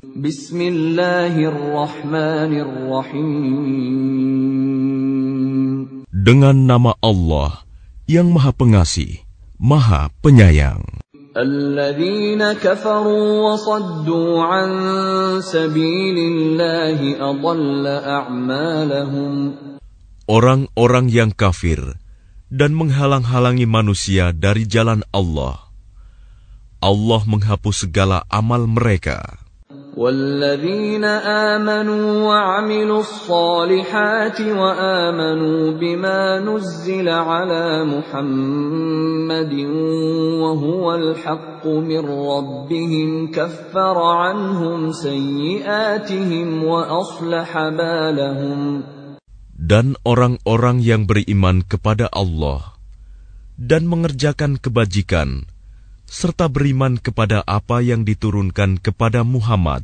Bismillahirrahmanirrahim. Dengan nama Allah yang Maha Pengasih, Maha Penyayang. الذين كفروا وصدوا عن سبيل الله أضل أعمالهم Orang-orang yang kafir dan menghalang-halangi manusia dari jalan Allah. Allah menghapus segala amal mereka. والذين آمنوا وعملوا الصالحات وآمنوا بما نزل على محمد وهو الحق من ربهم كفر عنهم سيئاتهم وأصلح بالهم Dan orang-orang yang beriman kepada Allah dan mengerjakan kebajikan, serta beriman kepada apa yang diturunkan kepada Muhammad,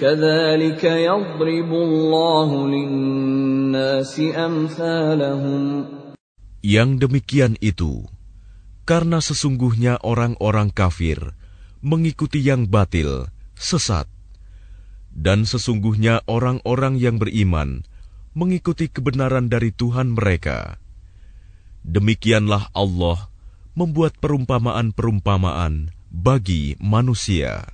كذلك يضرب الله للناس أمثالهم Yang demikian itu, karena sesungguhnya orang-orang kafir mengikuti yang batil, sesat. Dan sesungguhnya orang-orang yang beriman mengikuti kebenaran dari Tuhan mereka. Demikianlah Allah membuat perumpamaan-perumpamaan bagi manusia.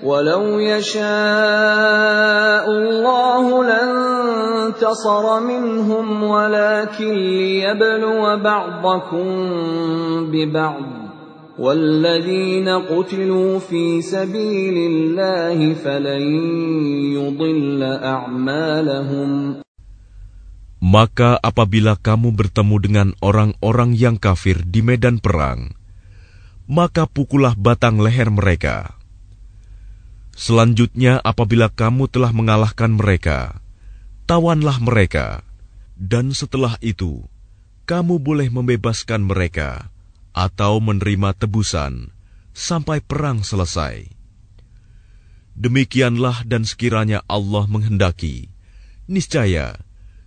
ولو يشاء الله لانتصر منهم ولكن ليبلو بعضكم ببعض والذين قتلوا في سبيل الله فلن يضل أعمالهم Maka apabila kamu bertemu dengan orang-orang yang kafir di medan perang, maka pukullah batang leher mereka. Selanjutnya, apabila kamu telah mengalahkan mereka, tawanlah mereka, dan setelah itu kamu boleh membebaskan mereka atau menerima tebusan sampai perang selesai. Demikianlah, dan sekiranya Allah menghendaki, niscaya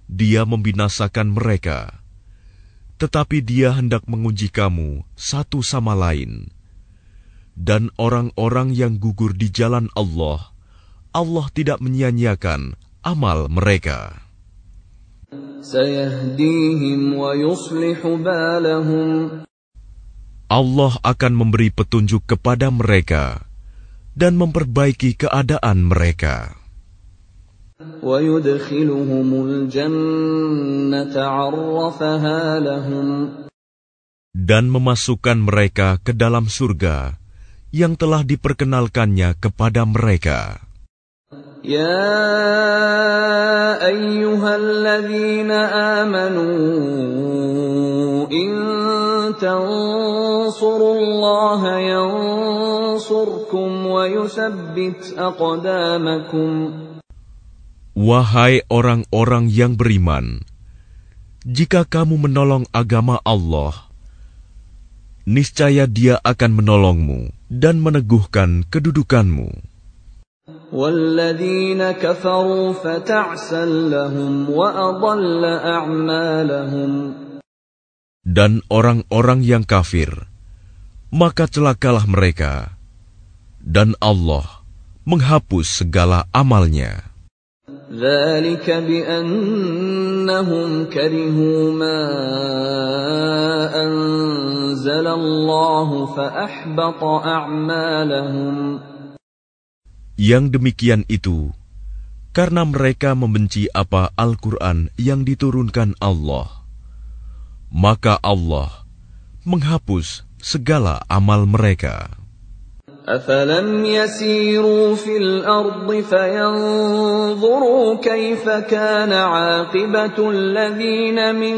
Dia membinasakan mereka, tetapi Dia hendak menguji kamu satu sama lain dan orang-orang yang gugur di jalan Allah, Allah tidak menyia-nyiakan amal mereka. Allah akan memberi petunjuk kepada mereka dan memperbaiki keadaan mereka. Dan memasukkan mereka ke dalam surga yang telah diperkenalkannya kepada mereka. Ya ayyuhalladzina amanu in tansurullaha yansurkum wa yusabbit aqdamakum Wahai orang-orang yang beriman, jika kamu menolong agama Allah, niscaya Dia akan menolongmu dan meneguhkan kedudukanmu. Dan orang-orang yang kafir, maka celakalah mereka, dan Allah menghapus segala amalnya. ذلك بأنهم كرهوا ما أنزل الله فأحبط أعمالهم Yang demikian itu karena mereka membenci apa Al-Quran yang diturunkan Allah. Maka Allah menghapus segala amal mereka. أفلم يسيروا في الأرض فينظروا كيف كان عاقبة الذين من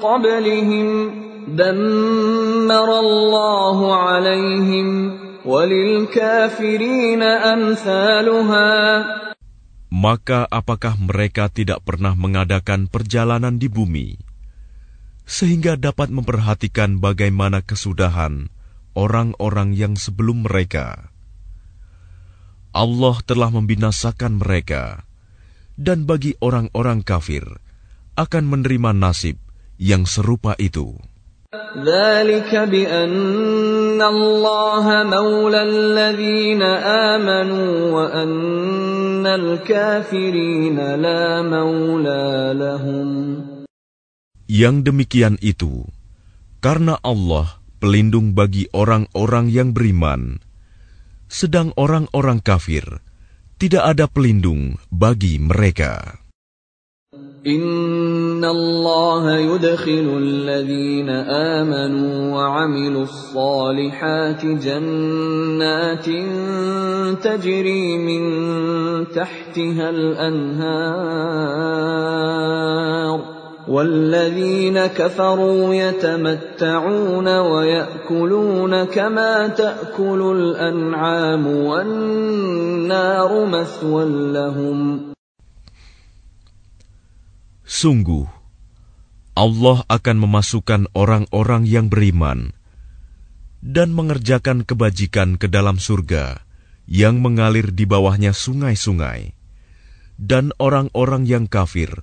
قبلهم دمر الله عليهم وللكافرين أمثالها Maka apakah mereka tidak pernah mengadakan perjalanan di bumi, sehingga dapat memperhatikan bagaimana kesudahan orang-orang yang sebelum mereka? Allah telah membinasakan mereka, dan bagi orang-orang kafir akan menerima nasib yang serupa itu. ذلك بأن الله مولى الذين آمنوا وأن الكافرين لا مولى لهم Yang demikian itu karena Allah pelindung bagi orang-orang yang beriman, sedang orang-orang kafir tidak ada pelindung bagi mereka. إن الله يدخل الذين آمنوا وعملوا الصالحات جنات تجري من تحتها الأنهار والذين كفروا يتمتعون ويأكلون كما تأكل الأنعام والنار مثوى لهم Sungguh, Allah akan memasukkan orang-orang yang beriman dan mengerjakan kebajikan ke dalam surga yang mengalir di bawahnya sungai-sungai, dan orang-orang yang kafir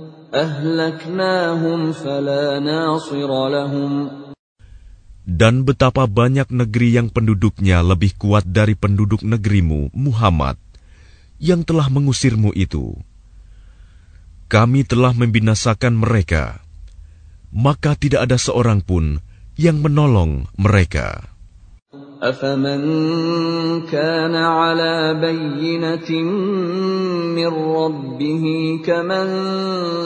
Dan betapa banyak negeri yang penduduknya lebih kuat dari penduduk negerimu, Muhammad, yang telah mengusirmu itu. Kami telah membinasakan mereka, maka tidak ada seorang pun yang menolong mereka. أفمن كان على بينة من ربه كمن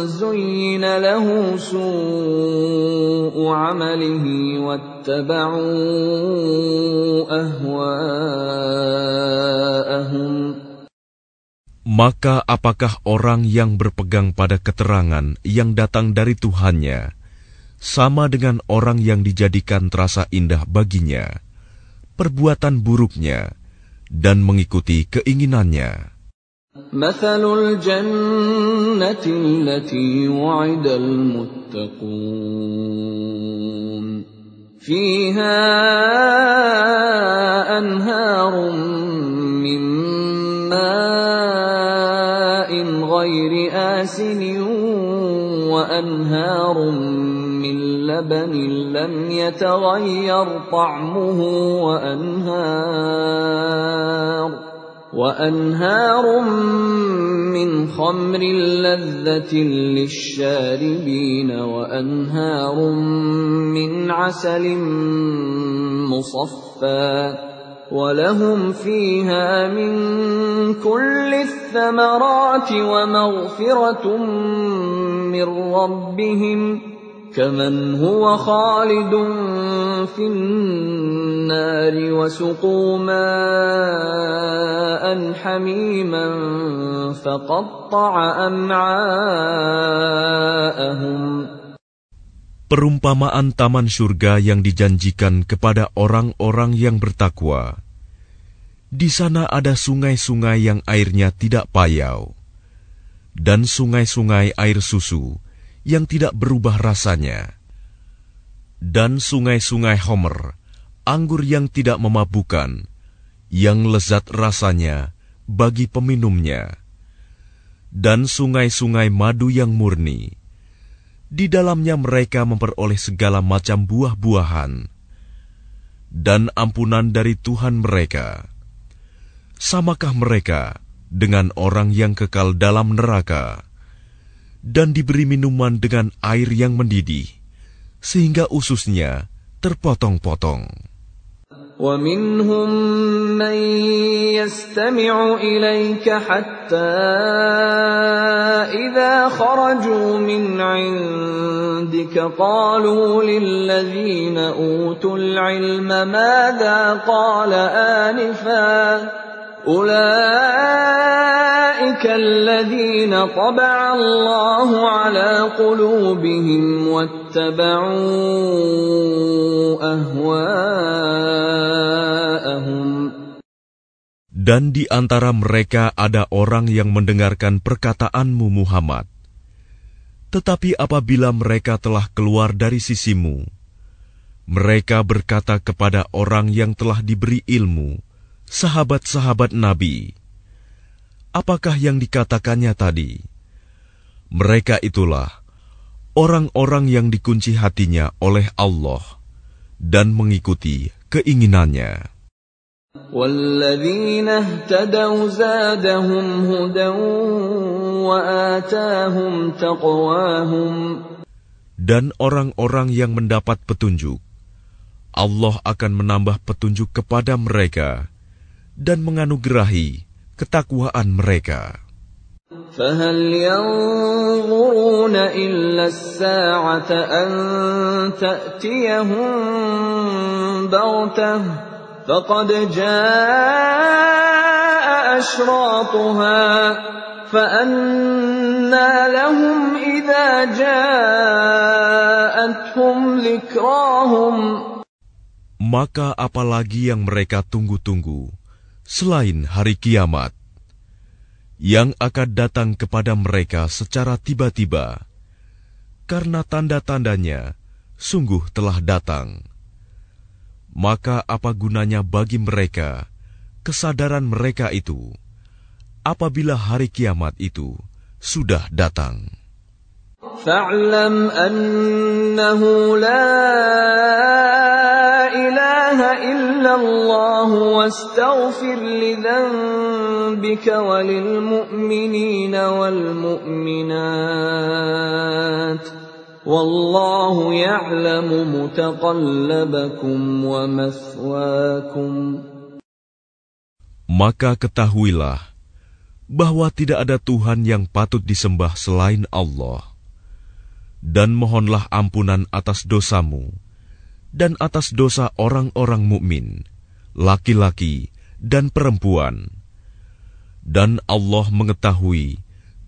زين له سوء عمله واتبعوا أهواءهم Maka apakah orang yang berpegang pada keterangan yang datang dari Tuhannya sama dengan orang yang dijadikan terasa indah baginya perbuatan buruknya dan mengikuti keinginannya? مثل الجنة التي وعد المتقون فيها أنهار من ماء غير آسن وأنهار من لبن لم يتغير طعمه وأنهار وأنهار من خمر لذة للشاربين وأنهار من عسل مصفى ولهم فيها من كل الثمرات ومغفرة من ربهم. كمن هو خالد في النار وسقوا ماء حميما فقطع أمعاءهم Perumpamaan taman surga yang dijanjikan kepada orang-orang yang bertakwa. Di sana ada sungai-sungai yang airnya tidak payau, dan sungai-sungai air susu yang tidak berubah rasanya, dan sungai-sungai homer, anggur yang tidak memabukkan, yang lezat rasanya bagi peminumnya, dan sungai-sungai madu yang murni, Di dalamnya mereka memperoleh segala macam buah-buahan. Dan ampunan dari Tuhan mereka. Samakah mereka dengan orang yang kekal dalam neraka dan diberi minuman dengan air yang mendidih, sehingga ususnya terpotong-potong? ومنهم من يستمع إليك حتى إذا خرجوا من عندك قالوا للذين أوتوا العلم ماذا قال آنفا أولئك الذين طبع الله على قلوبهم واتبعوا أهواءهم Dan di antara mereka ada orang yang mendengarkan perkataanmu Muhammad. Tetapi apabila mereka telah keluar dari sisimu, mereka berkata kepada orang yang telah diberi ilmu, sahabat-sahabat Nabi, apakah yang dikatakannya tadi? Mereka itulah orang-orang yang dikunci hatinya oleh Allah dan mengikuti keinginannya. Dan orang-orang yang mendapat petunjuk, Allah akan menambah petunjuk kepada mereka dan menganugerahi ketakwaan mereka. فهل ينظرون إلا الساعة أن تأتيهم بغتة فقد جاء أشراطها فأنى لهم إذا جاءتهم ذكراهم Maka apalagi yang mereka tunggu-tunggu selain hari kiamat yang akan datang kepada mereka secara tiba-tiba, karena tanda-tandanya sungguh telah datang. Maka, apa gunanya bagi mereka kesadaran mereka itu apabila hari kiamat itu sudah datang? فاعلم أنه لا ilaha illa illallah wastaghfir wa lil mu'minina wal mu'minat. Wallahu ya'lamu mutaqallabakum wa maswakum. Maka ketahuilah bahwa tidak ada Tuhan yang patut disembah selain Allah. Dan mohonlah ampunan atas dosamu dan atas dosa orang-orang mukmin, laki-laki dan perempuan. Dan Allah mengetahui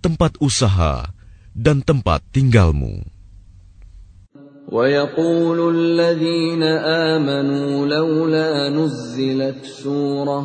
tempat usaha dan tempat tinggalmu. ويقول الذين آمنوا لولا نزلت سوره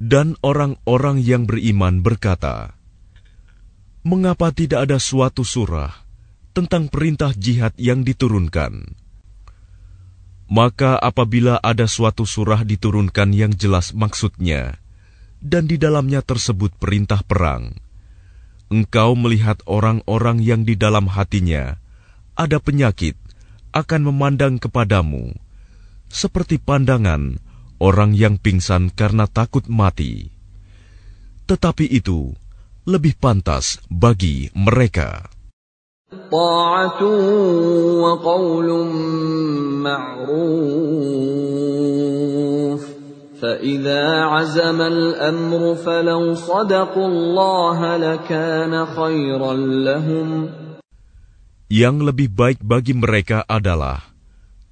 Dan orang-orang yang beriman berkata, "Mengapa tidak ada suatu surah tentang perintah jihad yang diturunkan?" Maka, apabila ada suatu surah diturunkan yang jelas maksudnya, dan di dalamnya tersebut perintah perang, engkau melihat orang-orang yang di dalam hatinya ada penyakit akan memandang kepadamu seperti pandangan orang yang pingsan karena takut mati. Tetapi itu lebih pantas bagi mereka. فإذا عزم الأمر فلو صدقوا الله لكان خيرا لهم Yang lebih baik bagi mereka adalah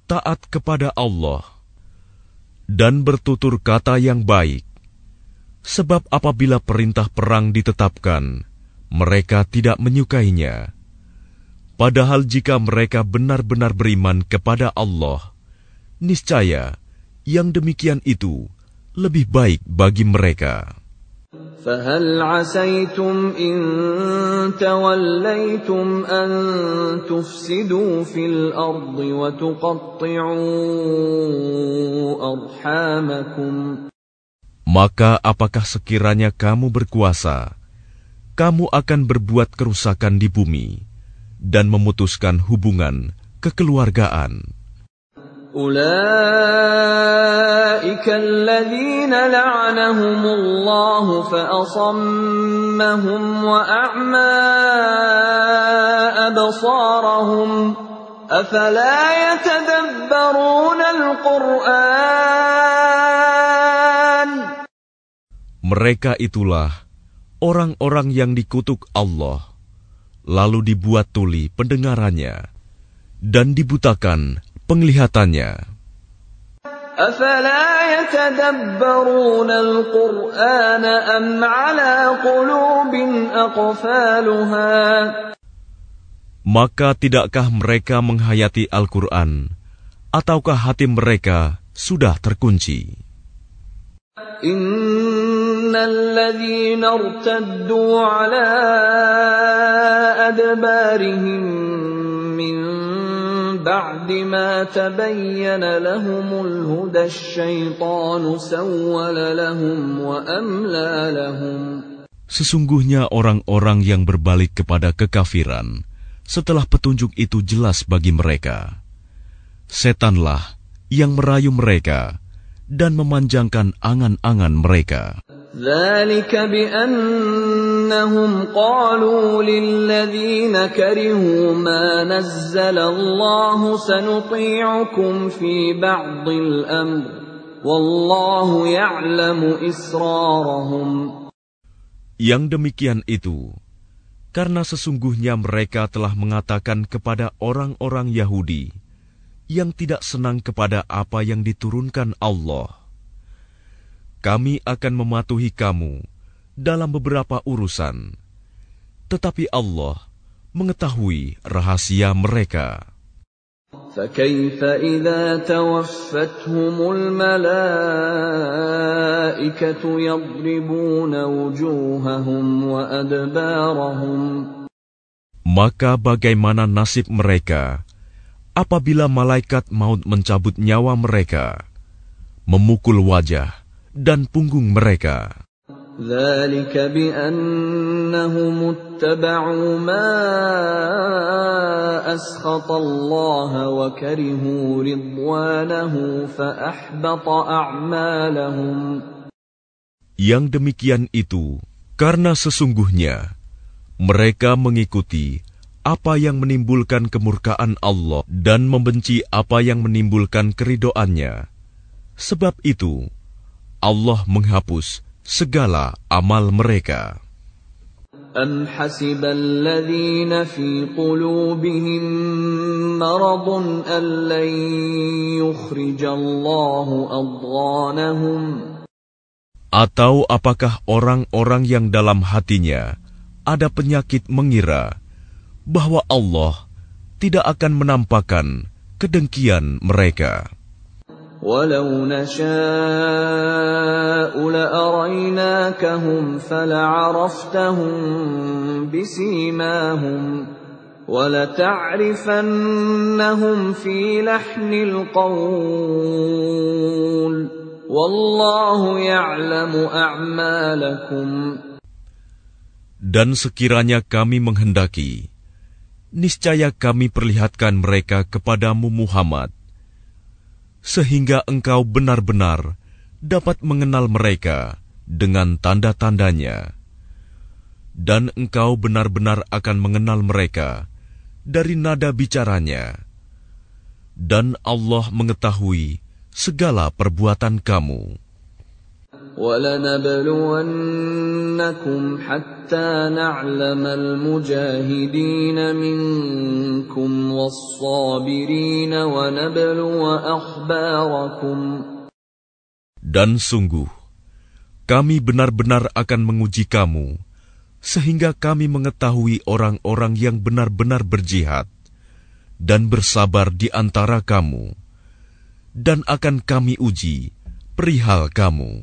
taat kepada Allah dan bertutur kata yang baik. Sebab apabila perintah perang ditetapkan, mereka tidak menyukainya. Padahal jika mereka benar-benar beriman kepada Allah, niscaya yang demikian itu lebih baik bagi mereka. فهل عسيتم إن توليتم أن تفسدوا في الأرض وتقطعوا أرحامكم Maka apakah sekiranya kamu berkuasa, kamu akan berbuat kerusakan di bumi dan memutuskan hubungan kekeluargaan. أولئك الذين لعنهم الله فأصمهم وأعمى أبصارهم أفلا يتدبرون القرآن Mereka itulah orang-orang yang dikutuk Allah, lalu dibuat tuli pendengarannya, dan dibutakan penglihatannya. أفلا يتدبرون القرآن أم على قلوب أقفالها Maka tidakkah mereka menghayati Al-Quran, ataukah hati mereka sudah terkunci? إن الذين ارتدوا على أدبارهم من بعد ما تبين لهم الهدى الشيطان سول لهم وأملى لهم Sesungguhnya orang-orang yang berbalik kepada kekafiran setelah petunjuk itu jelas bagi mereka. Setanlah yang merayu mereka dan memanjangkan angan-angan mereka. ذلك بأنهم قالوا للذين كرهوا ما نزل الله سنطيعكم في بعض الأمر والله يعلم إسرارهم Yang demikian itu, karena sesungguhnya mereka telah mengatakan kepada orang-orang Yahudi yang tidak senang kepada apa yang diturunkan Allah, "Kami akan mematuhi kamu dalam beberapa urusan, tetapi Allah mengetahui rahasia mereka." فكيف إذا توفتهم الملائكة يضربون وجوههم وأدبارهم Maka bagaimana nasib mereka apabila malaikat maut mencabut nyawa mereka, memukul wajah dan punggung mereka? ذلك بأنهم اتبعوا ما أسخط الله وكرهوا رضوانه فأحبط أعمالهم Yang demikian itu karena sesungguhnya mereka mengikuti apa yang menimbulkan kemurkaan Allah dan membenci apa yang menimbulkan keridoannya. Sebab itu, Allah menghapus segala amal mereka. أم حسب الذين في قلوبهم مرض أن لن يخرج الله أضغانهم Atau apakah orang-orang yang dalam hatinya ada penyakit mengira bahwa Allah tidak akan menampakkan kedengkian mereka? ولو نشاء لأريناكهم فلعرفتهم بسيماهم ولتعرفنهم في لحن القول والله يعلم أعمالكم Dan sekiranya kami menghendaki, niscaya kami perlihatkan mereka kepadamu Muhammad, sehingga engkau benar-benar dapat mengenal mereka dengan tanda-tandanya. Dan engkau benar-benar akan mengenal mereka dari nada bicaranya. Dan Allah mengetahui segala perbuatan kamu. ولنبلونكم حتى نعلم المجاهدين منكم والصابرين ونبلو أخباركم Dan sungguh, kami benar-benar akan menguji kamu, sehingga kami mengetahui orang-orang yang benar-benar berjihad, dan bersabar di antara kamu, dan akan kami uji perihal kamu.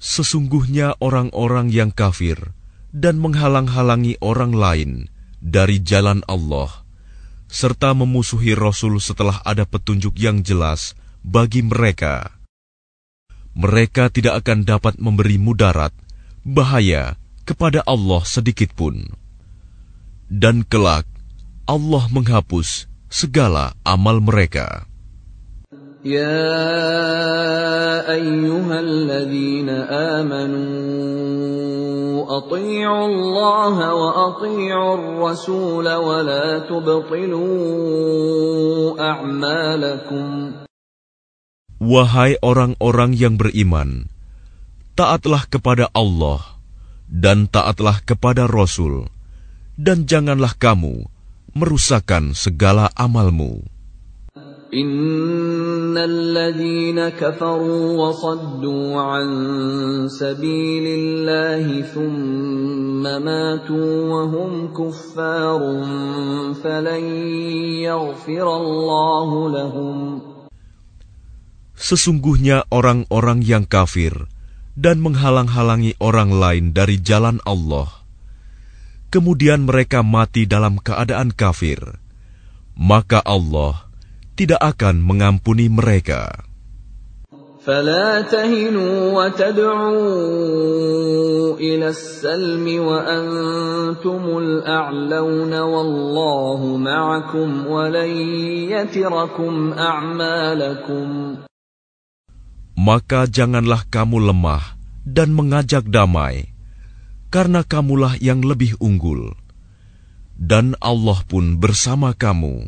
Sesungguhnya orang-orang yang kafir dan menghalang-halangi orang lain dari jalan Allah, serta memusuhi Rasul setelah ada petunjuk yang jelas bagi mereka. Mereka tidak akan dapat memberi mudarat, bahaya kepada Allah sedikitpun. Dan kelak, Allah menghapus segala amal mereka. يا ايها الذين امنوا اطيعوا الله واطيعوا الرسول ولا تبطلوا اعمالكم Wahai orang-orang yang beriman, taatlah kepada Allah dan taatlah kepada Rasul, dan janganlah kamu merusakkan segala amalmu. ان الذين كفروا وصدوا عن سبيل الله ثم ماتوا وهم كفار فلن يغفر الله لهم Sesungguhnya orang-orang yang kafir dan menghalang-halangi orang lain dari jalan Allah, kemudian mereka mati dalam keadaan kafir, maka Allah tidak akan mengampuni mereka. فلا تهنوا وتدعوا إلى السلم وأنتم الأعلون والله معكم ولن يتركم أعمالكم Maka janganlah kamu lemah dan mengajak damai, karena kamulah yang lebih unggul. Dan Allah pun bersama kamu,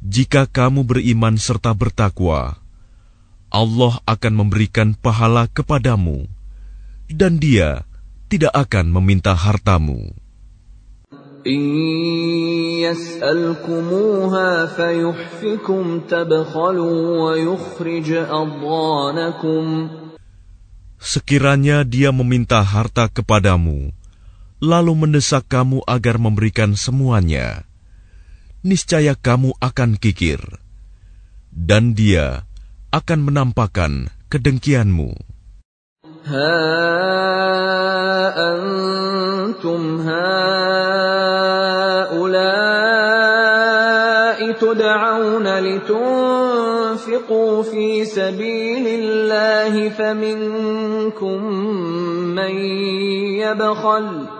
jika kamu beriman serta bertakwa, Allah akan memberikan pahala kepadamu, dan Dia tidak akan meminta hartamu. Sekiranya dia meminta harta kepadamu, lalu mendesak kamu agar memberikan semuanya, niscaya kamu akan kikir, dan dia akan menampakkan kedengkianmu. Ha antum haulai tud'auna litunfiqu fi sabilillahi faminkum man yabkhalu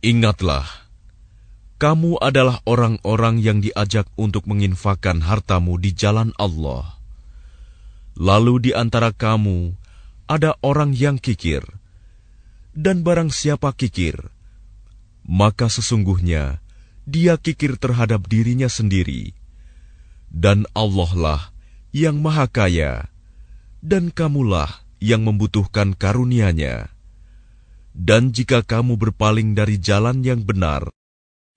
Ingatlah, kamu adalah orang-orang yang diajak untuk menginfakkan hartamu di jalan Allah. Lalu di antara kamu ada orang yang kikir, dan barang siapa kikir, maka sesungguhnya dia kikir terhadap dirinya sendiri, dan Allah lah yang Maha Kaya, dan kamulah yang membutuhkan karunia-Nya. Dan jika kamu berpaling dari jalan yang benar,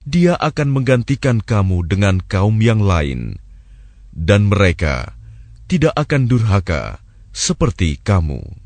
Dia akan menggantikan kamu dengan kaum yang lain, dan mereka tidak akan durhaka seperti kamu.